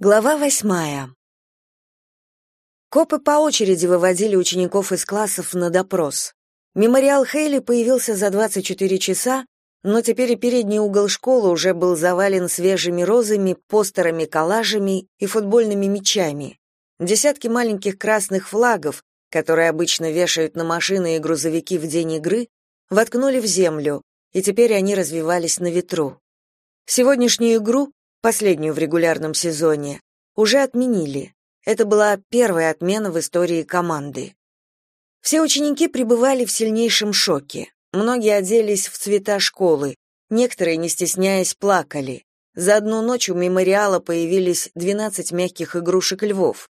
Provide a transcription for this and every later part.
Глава восьмая. Копы по очереди выводили учеников из классов на допрос. Мемориал Хейли появился за 24 часа, но теперь и передний угол школы уже был завален свежими розами, постерами, коллажами и футбольными мячами. Десятки маленьких красных флагов, которые обычно вешают на машины и грузовики в день игры, воткнули в землю, и теперь они развивались на ветру. Сегодняшнюю игру последнюю в регулярном сезоне, уже отменили. Это была первая отмена в истории команды. Все ученики пребывали в сильнейшем шоке. Многие оделись в цвета школы, некоторые, не стесняясь, плакали. За одну ночь у мемориала появились 12 мягких игрушек львов.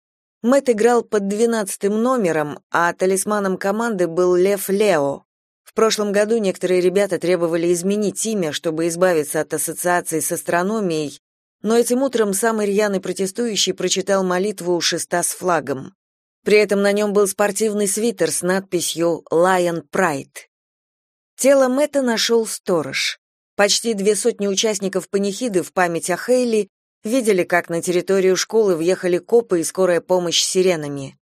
Мэт играл под двенадцатым номером, а талисманом команды был Лев Лео. В прошлом году некоторые ребята требовали изменить имя, чтобы избавиться от ассоциации с астрономией, но этим утром самый рьяный протестующий прочитал молитву у шеста с флагом. При этом на нем был спортивный свитер с надписью «Lion Pride». Тело Мэтта нашел сторож. Почти две сотни участников панихиды в память о Хейли видели, как на территорию школы въехали копы и скорая помощь с сиренами.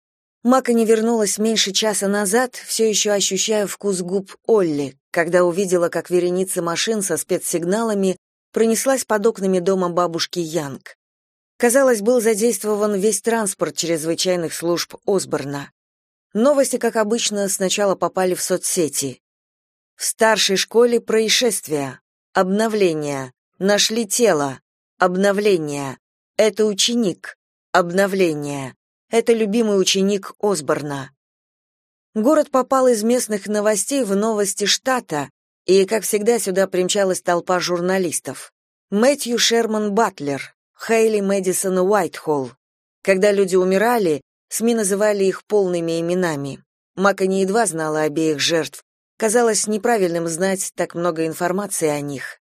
Мака не вернулась меньше часа назад, все еще ощущая вкус губ Олли, когда увидела, как вереница машин со спецсигналами пронеслась под окнами дома бабушки Янг. Казалось, был задействован весь транспорт чрезвычайных служб Осборна. Новости, как обычно, сначала попали в соцсети. В старшей школе происшествия. Обновление. Нашли тело. Обновление. Это ученик. Обновление. Это любимый ученик Осборна. Город попал из местных новостей в новости штата, и, как всегда, сюда примчалась толпа журналистов. Мэтью Шерман Батлер, Хейли Мэдисон Уайтхолл. Когда люди умирали, СМИ называли их полными именами. Мака не едва знала обеих жертв. Казалось неправильным знать так много информации о них.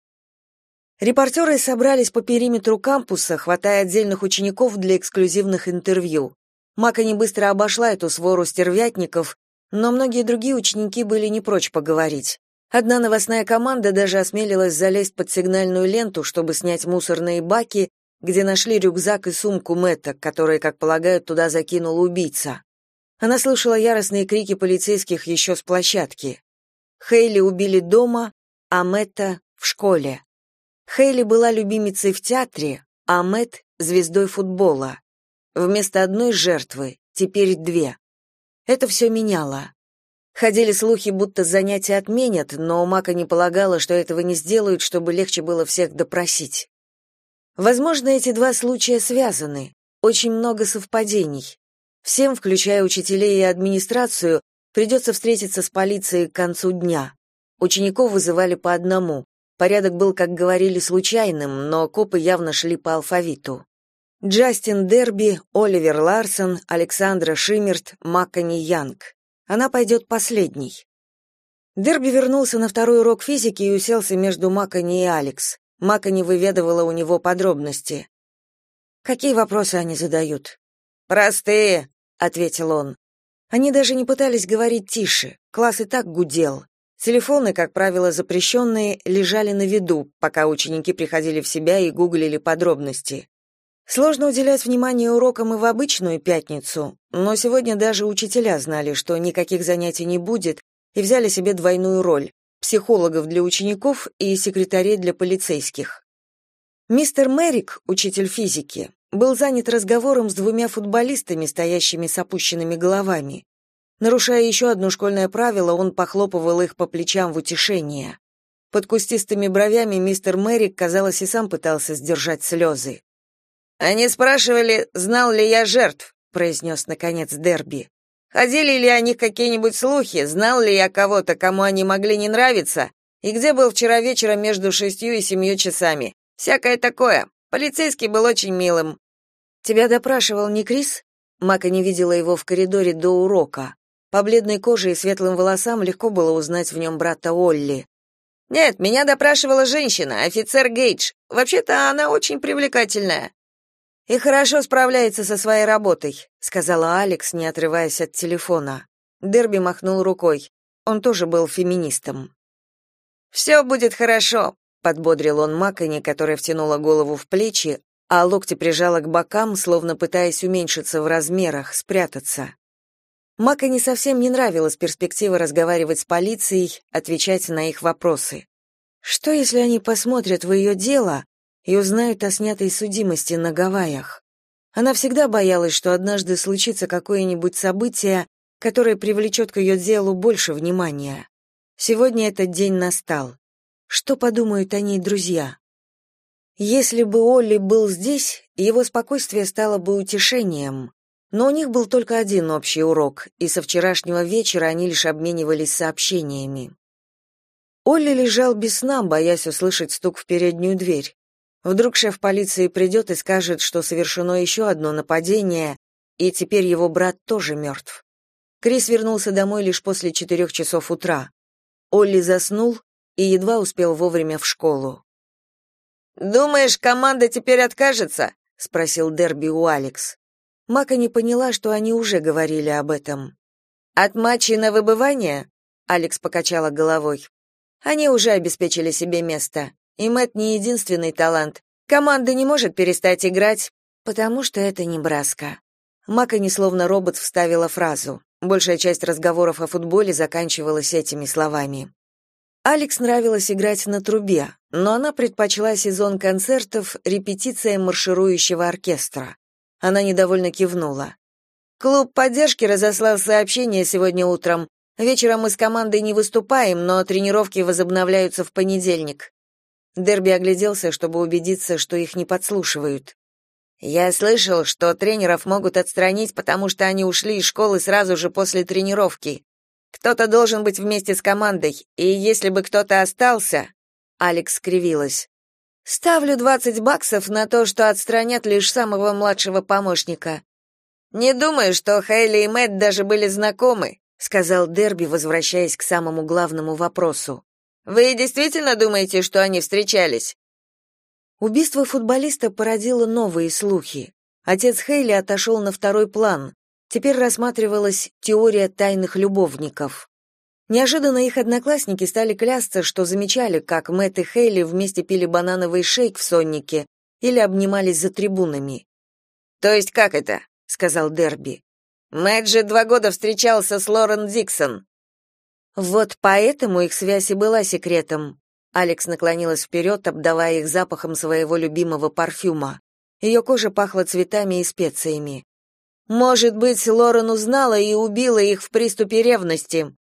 Репортеры собрались по периметру кампуса, хватая отдельных учеников для эксклюзивных интервью. Мака не быстро обошла эту свору стервятников, но многие другие ученики были не прочь поговорить. Одна новостная команда даже осмелилась залезть под сигнальную ленту, чтобы снять мусорные баки, где нашли рюкзак и сумку Мэтта, которые, как полагают, туда закинул убийца. Она слышала яростные крики полицейских еще с площадки. Хейли убили дома, а Мэтта — в школе. Хейли была любимицей в театре, а Мэтт — звездой футбола. Вместо одной жертвы теперь две. Это все меняло. Ходили слухи, будто занятия отменят, но Мака не полагала, что этого не сделают, чтобы легче было всех допросить. Возможно, эти два случая связаны. Очень много совпадений. Всем, включая учителей и администрацию, придется встретиться с полицией к концу дня. Учеников вызывали по одному. Порядок был, как говорили, случайным, но копы явно шли по алфавиту. Джастин Дерби, Оливер Ларсон, Александра Шиммерт, Маккани Янг. Она пойдет последней. Дерби вернулся на второй урок физики и уселся между Макони и Алекс. Макони выведывала у него подробности. «Какие вопросы они задают?» «Простые», — ответил он. Они даже не пытались говорить тише, класс и так гудел. Телефоны, как правило, запрещенные, лежали на виду, пока ученики приходили в себя и гуглили подробности. Сложно уделять внимание урокам и в обычную пятницу, но сегодня даже учителя знали, что никаких занятий не будет, и взяли себе двойную роль — психологов для учеников и секретарей для полицейских. Мистер Мерик, учитель физики, был занят разговором с двумя футболистами, стоящими с опущенными головами. Нарушая еще одно школьное правило, он похлопывал их по плечам в утешение. Под кустистыми бровями мистер Мерик, казалось, и сам пытался сдержать слезы. Они спрашивали, знал ли я жертв, произнес наконец Дерби. Ходили ли о них какие-нибудь слухи, знал ли я кого-то, кому они могли не нравиться, и где был вчера вечером между шестью и семью часами. Всякое такое. Полицейский был очень милым. Тебя допрашивал не Крис? Мака не видела его в коридоре до урока. По бледной коже и светлым волосам легко было узнать в нем брата Олли. Нет, меня допрашивала женщина, офицер Гейдж. Вообще-то она очень привлекательная. И хорошо справляется со своей работой, сказала Алекс, не отрываясь от телефона. Дерби махнул рукой. Он тоже был феминистом. «Все будет хорошо, подбодрил он Макони, которая втянула голову в плечи, а локти прижала к бокам, словно пытаясь уменьшиться в размерах, спрятаться. Мака совсем не нравилась перспектива разговаривать с полицией, отвечать на их вопросы. Что, если они посмотрят в ее дело и узнают о снятой судимости на Гавайях? Она всегда боялась, что однажды случится какое-нибудь событие, которое привлечет к ее делу больше внимания. Сегодня этот день настал. Что подумают о ней друзья? Если бы Олли был здесь, его спокойствие стало бы утешением. Но у них был только один общий урок, и со вчерашнего вечера они лишь обменивались сообщениями. Олли лежал без сна, боясь услышать стук в переднюю дверь. Вдруг шеф полиции придет и скажет, что совершено еще одно нападение, и теперь его брат тоже мертв. Крис вернулся домой лишь после четырех часов утра. Олли заснул и едва успел вовремя в школу. «Думаешь, команда теперь откажется?» — спросил Дерби у Алекс. Мака не поняла, что они уже говорили об этом. «От матчей на выбывание?» — Алекс покачала головой. «Они уже обеспечили себе место. И Мэтт не единственный талант. Команда не может перестать играть, потому что это не Браска». Мака не словно робот вставила фразу. Большая часть разговоров о футболе заканчивалась этими словами. Алекс нравилось играть на трубе, но она предпочла сезон концертов репетициям марширующего оркестра. Она недовольно кивнула. Клуб поддержки разослал сообщение сегодня утром. Вечером мы с командой не выступаем, но тренировки возобновляются в понедельник. Дерби огляделся, чтобы убедиться, что их не подслушивают. Я слышал, что тренеров могут отстранить, потому что они ушли из школы сразу же после тренировки. Кто-то должен быть вместе с командой, и если бы кто-то остался, Алекс скривилась. Ставлю 20 баксов на то, что отстранят лишь самого младшего помощника. Не думаю, что Хейли и Мэтт даже были знакомы, сказал Дерби, возвращаясь к самому главному вопросу. Вы действительно думаете, что они встречались? Убийство футболиста породило новые слухи. Отец Хейли отошел на второй план. Теперь рассматривалась теория тайных любовников. Неожиданно их одноклассники стали клясться, что замечали, как Мэтт и Хейли вместе пили банановый шейк в соннике или обнимались за трибунами. «То есть как это?» — сказал Дерби. «Мэтт же два года встречался с Лорен Диксон». Вот поэтому их связь и была секретом. Алекс наклонилась вперед, обдавая их запахом своего любимого парфюма. Ее кожа пахла цветами и специями. Может быть, Лорен узнала и убила их в приступе ревности,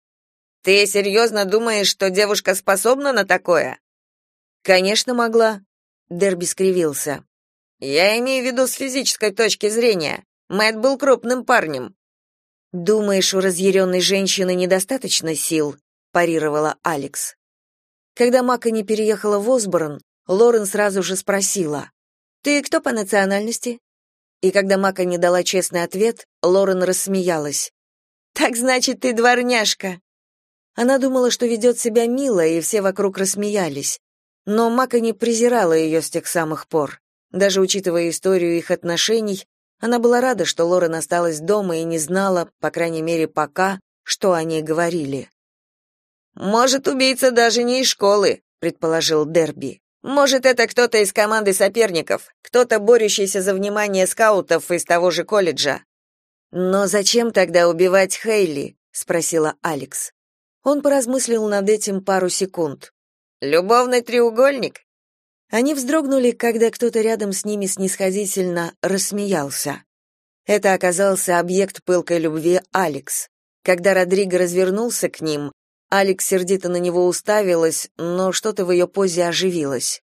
ты серьезно думаешь, что девушка способна на такое? Конечно, могла. Дерби скривился. Я имею в виду с физической точки зрения. Мэтт был крупным парнем. Думаешь, у разъяренной женщины недостаточно сил? парировала Алекс. Когда Мака не переехала в Осборн, Лорен сразу же спросила: "Ты кто по национальности?" И когда Мака не дала честный ответ, Лорен рассмеялась. Так значит, ты дворняжка. Она думала, что ведет себя мило, и все вокруг рассмеялись. Но Мака не презирала ее с тех самых пор. Даже учитывая историю их отношений, она была рада, что Лорен осталась дома и не знала, по крайней мере пока, что о ней говорили. «Может, убийца даже не из школы», — предположил Дерби. «Может, это кто-то из команды соперников, кто-то, борющийся за внимание скаутов из того же колледжа». «Но зачем тогда убивать Хейли?» — спросила Алекс. Он поразмыслил над этим пару секунд. «Любовный треугольник?» Они вздрогнули, когда кто-то рядом с ними снисходительно рассмеялся. Это оказался объект пылкой любви Алекс. Когда Родриго развернулся к ним, Алекс сердито на него уставилась, но что-то в ее позе оживилось.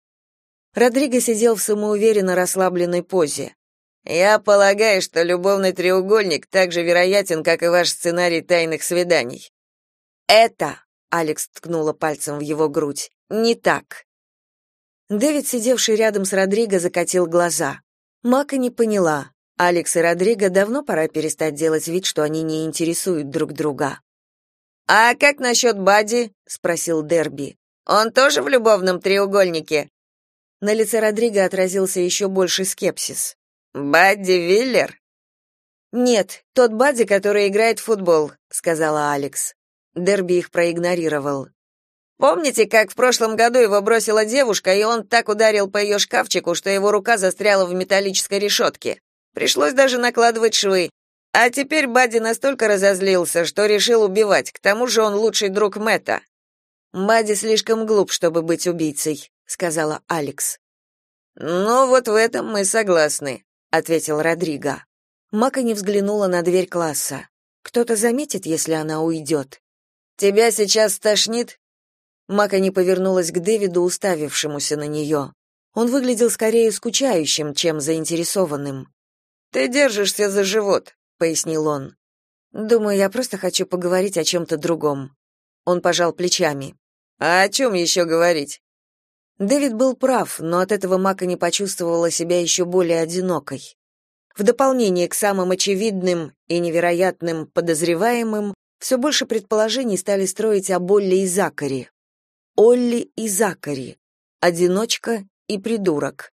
Родриго сидел в самоуверенно расслабленной позе. «Я полагаю, что любовный треугольник так же вероятен, как и ваш сценарий тайных свиданий. Это, Алекс ткнула пальцем в его грудь. Не так. Дэвид, сидевший рядом с Родриго, закатил глаза. Мака не поняла. Алекс и Родриго давно пора перестать делать вид, что они не интересуют друг друга. А как насчет Бадди? спросил Дерби. Он тоже в любовном треугольнике. На лице Родриго отразился еще больше скепсис. Бадди Виллер? Нет, тот Бадди, который играет в футбол, сказала Алекс. Дерби их проигнорировал. Помните, как в прошлом году его бросила девушка, и он так ударил по ее шкафчику, что его рука застряла в металлической решетке? Пришлось даже накладывать швы. А теперь Бадди настолько разозлился, что решил убивать. К тому же он лучший друг Мэтта. Бадди слишком глуп, чтобы быть убийцей, сказала Алекс. Ну вот в этом мы согласны, ответил Родриго. Мака не взглянула на дверь класса. Кто-то заметит, если она уйдет. Тебя сейчас стошнит? Мака не повернулась к Дэвиду, уставившемуся на нее. Он выглядел скорее скучающим, чем заинтересованным. Ты держишься за живот, пояснил он. Думаю, я просто хочу поговорить о чем-то другом. Он пожал плечами. А о чем еще говорить? Дэвид был прав, но от этого Мака не почувствовала себя еще более одинокой. В дополнение к самым очевидным и невероятным подозреваемым, все больше предположений стали строить о Олли и Закари. Олли и Закари. Одиночка и придурок.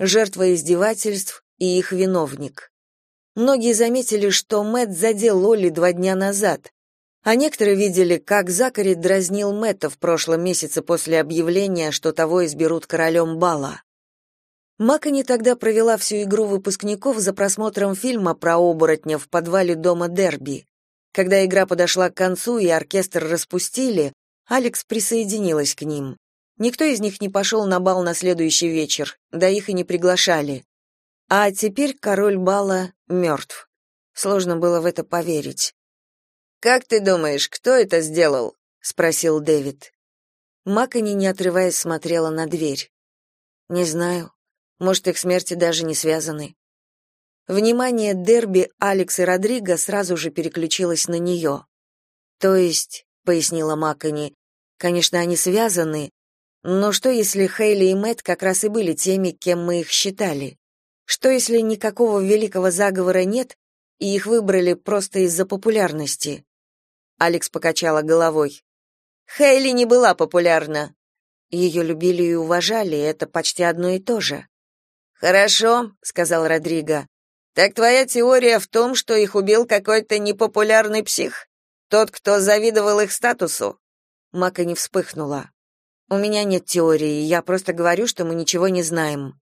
Жертва издевательств и их виновник. Многие заметили, что Мэт задел Олли два дня назад, а некоторые видели, как Закари дразнил Мэтта в прошлом месяце после объявления, что того изберут королем бала. Макани тогда провела всю игру выпускников за просмотром фильма про оборотня в подвале дома Дерби. Когда игра подошла к концу и оркестр распустили, Алекс присоединилась к ним. Никто из них не пошел на бал на следующий вечер, да их и не приглашали. А теперь король бала мертв. Сложно было в это поверить. «Как ты думаешь, кто это сделал?» — спросил Дэвид. Макани, не отрываясь, смотрела на дверь. «Не знаю. Может, их смерти даже не связаны». Внимание Дерби, Алекс и Родриго сразу же переключилось на нее. «То есть», — пояснила Макани, — «конечно, они связаны, но что, если Хейли и Мэтт как раз и были теми, кем мы их считали?» Что если никакого великого заговора нет, и их выбрали просто из-за популярности? Алекс покачала головой. Хейли не была популярна. Ее любили и уважали, это почти одно и то же. Хорошо, сказал Родриго. Так твоя теория в том, что их убил какой-то непопулярный псих? Тот, кто завидовал их статусу? Мака не вспыхнула. У меня нет теории, я просто говорю, что мы ничего не знаем.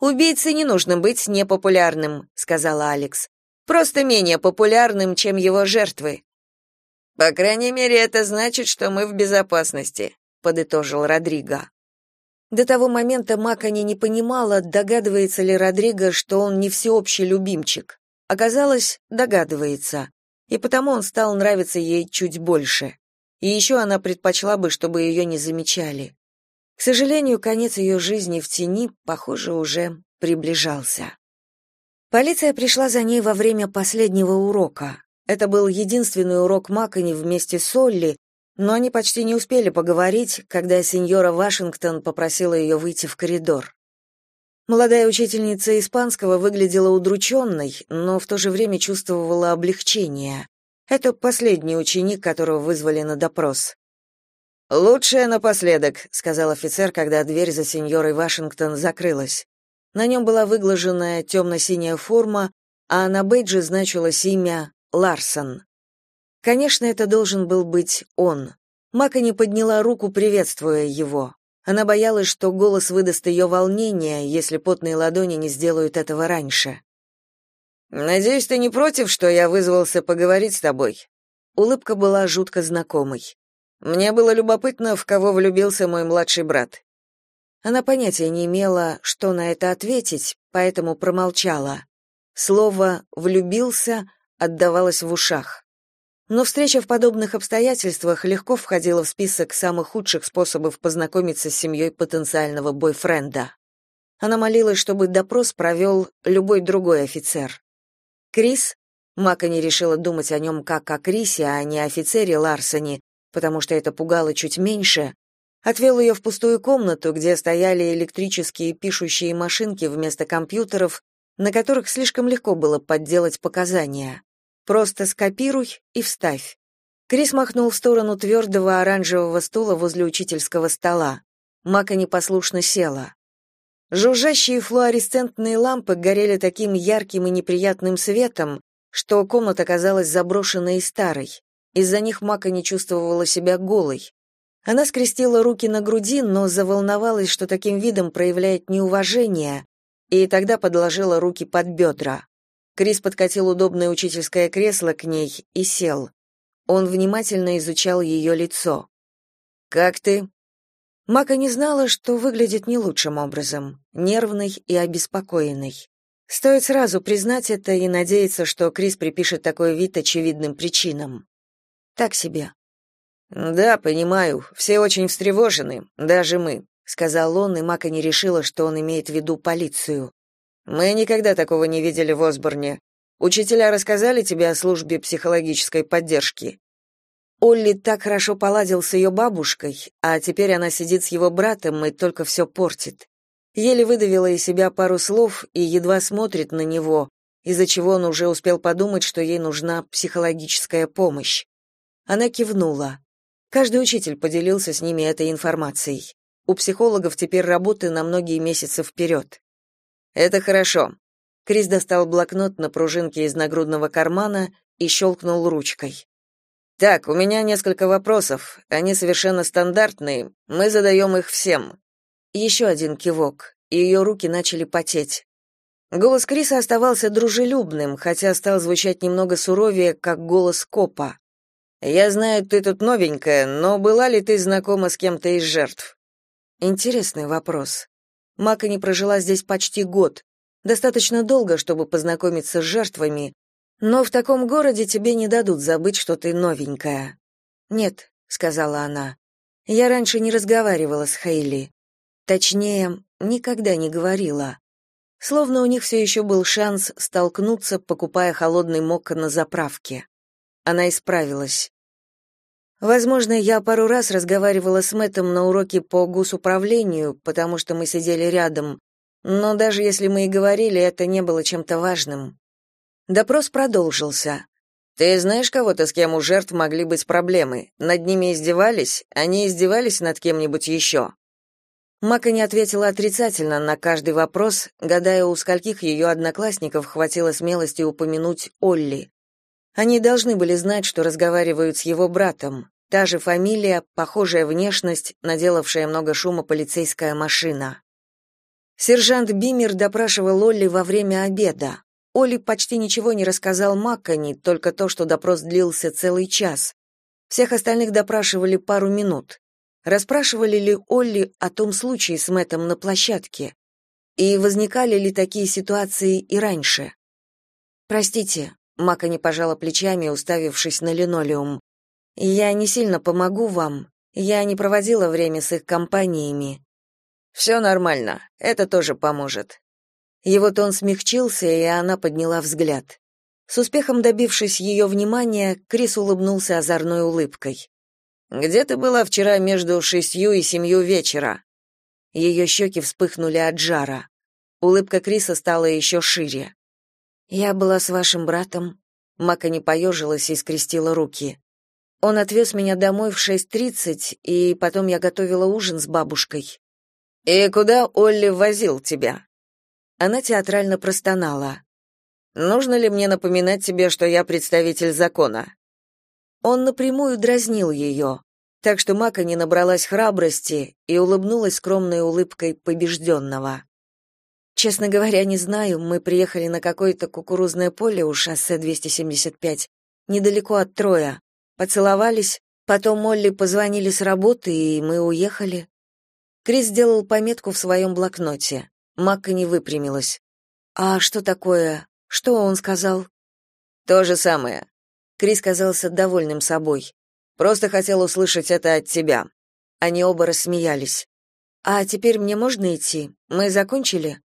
Убийце не нужно быть непопулярным, сказала Алекс. Просто менее популярным, чем его жертвы. По крайней мере, это значит, что мы в безопасности, подытожил Родриго. До того момента Макани не понимала, догадывается ли Родриго, что он не всеобщий любимчик. Оказалось, догадывается. И потому он стал нравиться ей чуть больше. И еще она предпочла бы, чтобы ее не замечали. К сожалению, конец ее жизни в тени, похоже, уже приближался. Полиция пришла за ней во время последнего урока. Это был единственный урок Макони вместе с Олли, но они почти не успели поговорить, когда сеньора Вашингтон попросила ее выйти в коридор. Молодая учительница испанского выглядела удрученной, но в то же время чувствовала облегчение. Это последний ученик, которого вызвали на допрос. «Лучшее напоследок», — сказал офицер, когда дверь за сеньорой Вашингтон закрылась. На нем была выглаженная темно-синяя форма, а на бейдже значилось имя Ларсон. Конечно, это должен был быть он. Мака не подняла руку, приветствуя его. Она боялась, что голос выдаст ее волнение, если потные ладони не сделают этого раньше. «Надеюсь, ты не против, что я вызвался поговорить с тобой?» Улыбка была жутко знакомой. Мне было любопытно, в кого влюбился мой младший брат. Она понятия не имела, что на это ответить, поэтому промолчала. Слово «влюбился» отдавалось в ушах. Но встреча в подобных обстоятельствах легко входила в список самых худших способов познакомиться с семьей потенциального бойфренда. Она молилась, чтобы допрос провел любой другой офицер. Крис, Мака не решила думать о нем как о Крисе, а не о офицере Ларсоне, потому что это пугало чуть меньше, отвел ее в пустую комнату, где стояли электрические пишущие машинки вместо компьютеров, на которых слишком легко было подделать показания. Просто скопируй и вставь. Крис махнул в сторону твердого оранжевого стула возле учительского стола. Мака непослушно села. Жужжащие флуоресцентные лампы горели таким ярким и неприятным светом, что комната казалась заброшенной и старой. Из-за них Мака не чувствовала себя голой. Она скрестила руки на груди, но заволновалась, что таким видом проявляет неуважение, и тогда подложила руки под бедра. Крис подкатил удобное учительское кресло к ней и сел. Он внимательно изучал ее лицо. «Как ты?» Мака не знала, что выглядит не лучшим образом, нервной и обеспокоенной. Стоит сразу признать это и надеяться, что Крис припишет такой вид очевидным причинам. Так себе. Да, понимаю, все очень встревожены, даже мы, сказал он, и Мака не решила, что он имеет в виду полицию. Мы никогда такого не видели в Осборне. Учителя рассказали тебе о службе психологической поддержки. Олли так хорошо поладил с ее бабушкой, а теперь она сидит с его братом и только все портит. Еле выдавила из себя пару слов и едва смотрит на него, из-за чего он уже успел подумать, что ей нужна психологическая помощь. Она кивнула. Каждый учитель поделился с ними этой информацией. У психологов теперь работы на многие месяцы вперед. Это хорошо. Крис достал блокнот на пружинке из нагрудного кармана и щелкнул ручкой. Так, у меня несколько вопросов. Они совершенно стандартные. Мы задаем их всем. Еще один кивок, и ее руки начали потеть. Голос Криса оставался дружелюбным, хотя стал звучать немного суровее, как голос копа. Я знаю, ты тут новенькая, но была ли ты знакома с кем-то из жертв? Интересный вопрос. Мака не прожила здесь почти год. Достаточно долго, чтобы познакомиться с жертвами, но в таком городе тебе не дадут забыть, что ты новенькая. Нет, сказала она. Я раньше не разговаривала с Хейли. Точнее, никогда не говорила. Словно у них все еще был шанс столкнуться, покупая холодный мокко на заправке. Она исправилась. Возможно, я пару раз разговаривала с Мэттом на уроке по госуправлению, потому что мы сидели рядом, но даже если мы и говорили, это не было чем-то важным. Допрос продолжился. Ты знаешь кого-то, с кем у жертв могли быть проблемы? Над ними издевались? Они издевались над кем-нибудь еще?» Мака не ответила отрицательно на каждый вопрос, гадая, у скольких ее одноклассников хватило смелости упомянуть Олли. Они должны были знать, что разговаривают с его братом. Та же фамилия, похожая внешность, наделавшая много шума полицейская машина. Сержант Бимер допрашивал Олли во время обеда. Олли почти ничего не рассказал Маккани, только то, что допрос длился целый час. Всех остальных допрашивали пару минут. Расспрашивали ли Олли о том случае с Мэттом на площадке? И возникали ли такие ситуации и раньше? Простите, Мака не пожала плечами, уставившись на линолеум. Я не сильно помогу вам. Я не проводила время с их компаниями. «Все нормально. Это тоже поможет». Его тон смягчился, и она подняла взгляд. С успехом добившись ее внимания, Крис улыбнулся озорной улыбкой. «Где ты была вчера между шестью и семью вечера?» Ее щеки вспыхнули от жара. Улыбка Криса стала еще шире. Я была с вашим братом. Мака не поежилась и скрестила руки. Он отвез меня домой в 6:30, и потом я готовила ужин с бабушкой. И куда Олли возил тебя? Она театрально простонала. Нужно ли мне напоминать тебе, что я представитель закона? Он напрямую дразнил ее, так что Мака не набралась храбрости и улыбнулась скромной улыбкой побежденного. Честно говоря, не знаю, мы приехали на какое-то кукурузное поле у шоссе 275, недалеко от Троя. Поцеловались, потом Молли позвонили с работы, и мы уехали. Крис сделал пометку в своем блокноте. Макка не выпрямилась. «А что такое? Что он сказал?» «То же самое». Крис казался довольным собой. «Просто хотел услышать это от тебя». Они оба рассмеялись. «А теперь мне можно идти? Мы закончили?»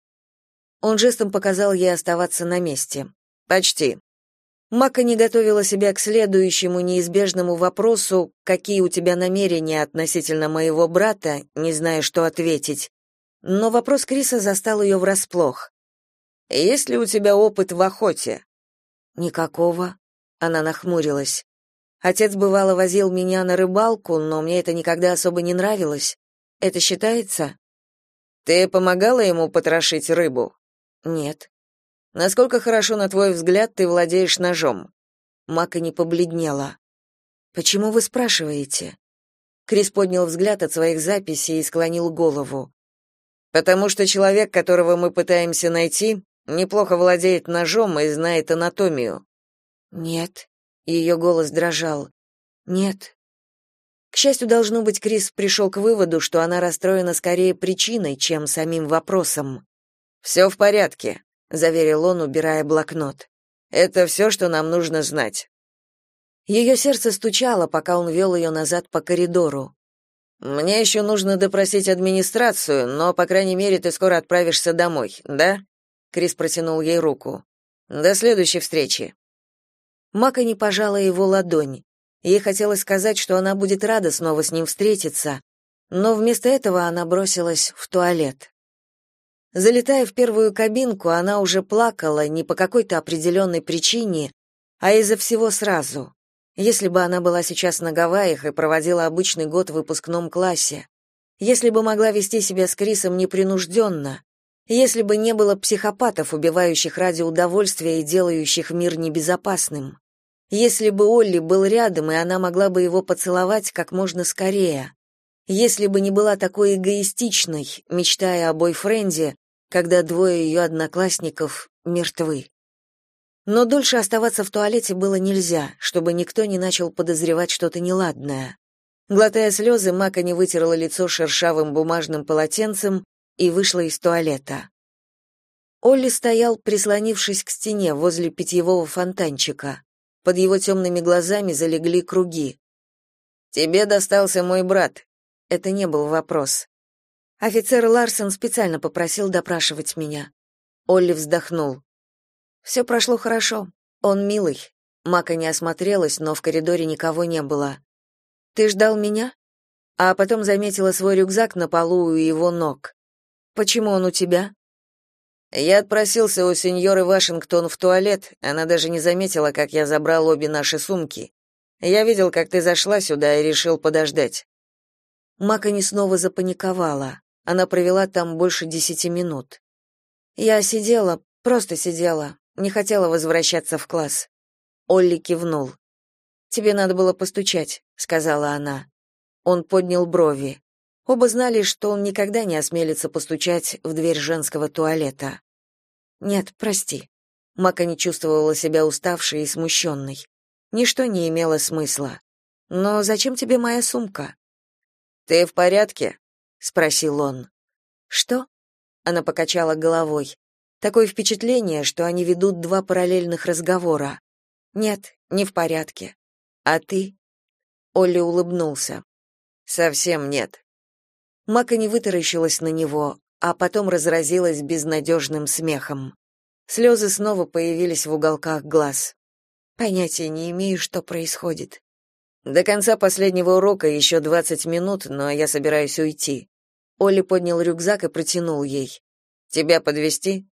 Он жестом показал ей оставаться на месте. Почти. Мака не готовила себя к следующему неизбежному вопросу, какие у тебя намерения относительно моего брата, не зная, что ответить. Но вопрос Криса застал ее врасплох. Есть ли у тебя опыт в охоте? Никакого, она нахмурилась. Отец бывало возил меня на рыбалку, но мне это никогда особо не нравилось. Это считается? Ты помогала ему потрошить рыбу? Нет. Насколько хорошо, на твой взгляд, ты владеешь ножом? Мака не побледнела. Почему вы спрашиваете? Крис поднял взгляд от своих записей и склонил голову. Потому что человек, которого мы пытаемся найти, неплохо владеет ножом и знает анатомию. Нет, ее голос дрожал. Нет. К счастью, должно быть, Крис пришел к выводу, что она расстроена скорее причиной, чем самим вопросом. «Все в порядке», — заверил он, убирая блокнот. «Это все, что нам нужно знать». Ее сердце стучало, пока он вел ее назад по коридору. «Мне еще нужно допросить администрацию, но, по крайней мере, ты скоро отправишься домой, да?» Крис протянул ей руку. «До следующей встречи». Мака не пожала его ладонь. Ей хотелось сказать, что она будет рада снова с ним встретиться, но вместо этого она бросилась в туалет. Залетая в первую кабинку, она уже плакала не по какой-то определенной причине, а из-за всего сразу. Если бы она была сейчас на Гавайях и проводила обычный год в выпускном классе, если бы могла вести себя с Крисом непринужденно, если бы не было психопатов, убивающих ради удовольствия и делающих мир небезопасным. Если бы Олли был рядом, и она могла бы его поцеловать как можно скорее. Если бы не была такой эгоистичной, мечтая о бойфренде, когда двое ее одноклассников мертвы. Но дольше оставаться в туалете было нельзя, чтобы никто не начал подозревать что-то неладное. Глотая слезы, Мака не вытерла лицо шершавым бумажным полотенцем и вышла из туалета. Олли стоял, прислонившись к стене возле питьевого фонтанчика. Под его темными глазами залегли круги. «Тебе достался мой брат». Это не был вопрос. Офицер Ларсон специально попросил допрашивать меня. Олли вздохнул. «Все прошло хорошо. Он милый. Мака не осмотрелась, но в коридоре никого не было. Ты ждал меня? А потом заметила свой рюкзак на полу у его ног. Почему он у тебя? Я отпросился у сеньоры Вашингтон в туалет, она даже не заметила, как я забрал обе наши сумки. Я видел, как ты зашла сюда и решил подождать. Макани снова запаниковала. Она провела там больше десяти минут. Я сидела, просто сидела, не хотела возвращаться в класс. Олли кивнул. Тебе надо было постучать, сказала она. Он поднял брови. Оба знали, что он никогда не осмелится постучать в дверь женского туалета. «Нет, прости». Мака не чувствовала себя уставшей и смущенной. Ничто не имело смысла. «Но зачем тебе моя сумка?» «Ты в порядке?» — спросил он. «Что?» — она покачала головой. Такое впечатление, что они ведут два параллельных разговора. «Нет, не в порядке. А ты?» Олли улыбнулся. «Совсем нет. Мака не вытаращилась на него, а потом разразилась безнадежным смехом. Слезы снова появились в уголках глаз. Понятия не имею, что происходит. До конца последнего урока еще двадцать минут, но я собираюсь уйти. Олли поднял рюкзак и протянул ей. Тебя подвести?